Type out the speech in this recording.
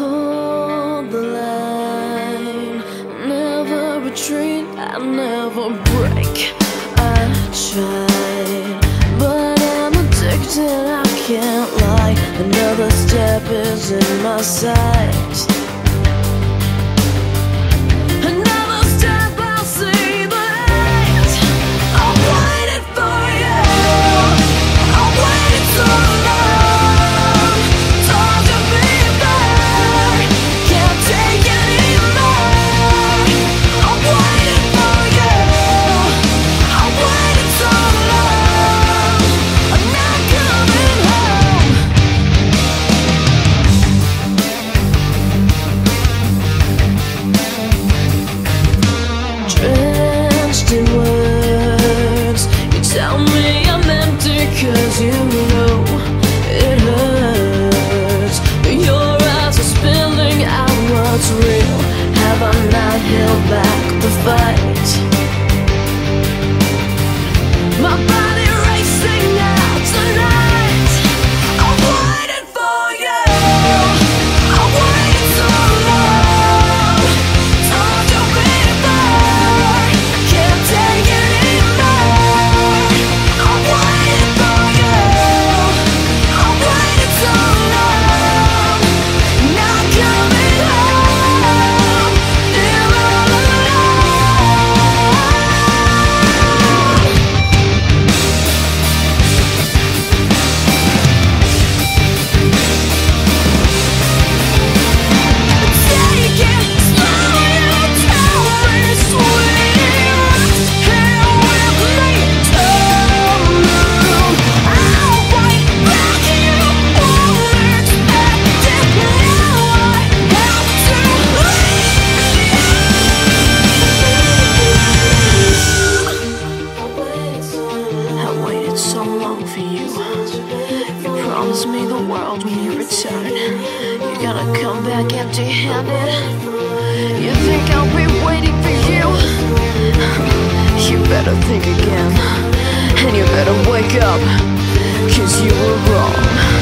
hold the line. Never retreat, I never break. I try, but I'm addicted, I can't lie. Another step is in my sight then you better wake up, cause you were wrong.